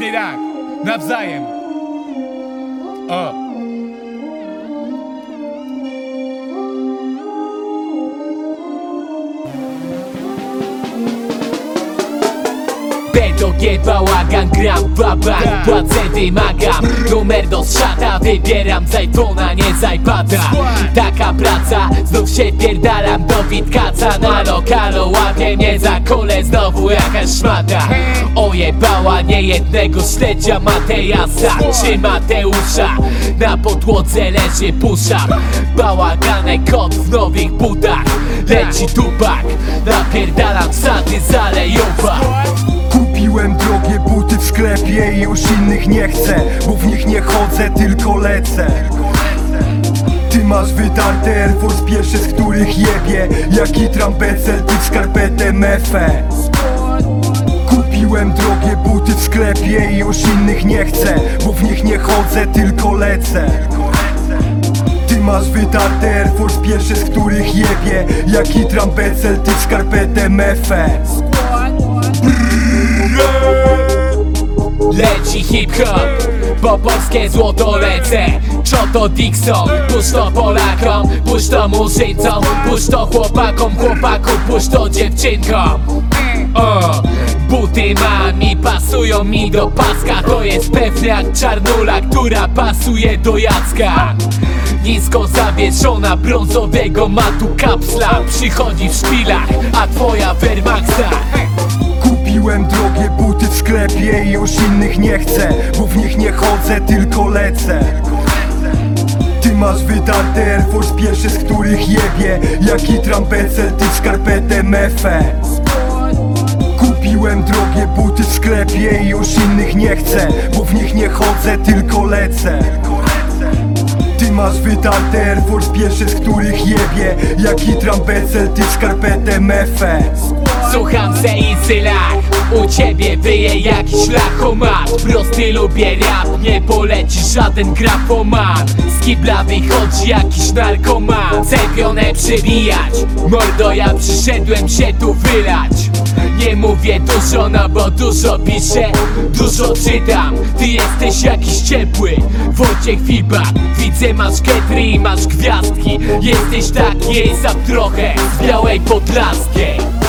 Właśnie tak, nawzajem. Do G, bałagan, gram, baba Płacę, wymagam. Numer do szata Wybieram z iPhone'a, nie z iPada Taka praca Znów się pierdalam do Witkaca. Na lokalu łapie mnie za kole Znowu jakaś szmata. Ojebała niejednego śledzia Matejasa czy Mateusza Na podłodze leży pusza Bałaganek kot w nowych butach. Leci tupak Napierdalam sady zalejowa sklepie i już innych nie chcę Bo w nich nie chodzę, tylko lecę. Ty masz wytarte Air Force pierwsze, z których jebie Jaki trampecel, ty w skarpetę mefę Kupiłem drogie buty w sklepie i już innych nie chcę Bo w nich nie chodzę, tylko lecę. Ty masz wytarte Air Force pierwsze, z których jebie Jaki trampecel, ty w skarpetę mefę Leci hip-hop, po polskie złoto lecę. Czo to Dixon, puść to Polakom Puść to murzyńcom, puść to chłopakom Chłopaku, puść to dziewczynkom. O, buty mam i pasują mi do paska. To jest pewniak czarnula, która pasuje do Jacka. Nisko zawieszona brązowego matu kapsla Przychodzi w szpilach, a twoja Wehrmaxa. Kupiłem drogie buty w sklepie i już innych nie chcę Bo w nich nie chodzę, tylko lecę. Ty masz wytarte Air Force pierwsze, z których jebie Jaki trampecel, ty w skarpetę mefę. Kupiłem drogie buty w sklepie i już innych nie chcę Bo w nich nie chodzę, tylko lecę. Ty masz wytarte Air Force pierwsze, z których jebie Jaki trampecel, ty w skarpetę mefę Słucham se i U ciebie wyje jakiś lachomat. Prosty lubię rap, nie poleci żaden grafoman. Z kibla wychodzi jakiś narkoman. Cepione przybijać Mordo ja przyszedłem się tu wylać. Nie mówię dużo, no bo dużo piszę Dużo czytam, ty jesteś jakiś ciepły Wojciech Fiba, widzę masz ketry i masz gwiazdki. Jesteś jej sam trochę Z białej podlaskiej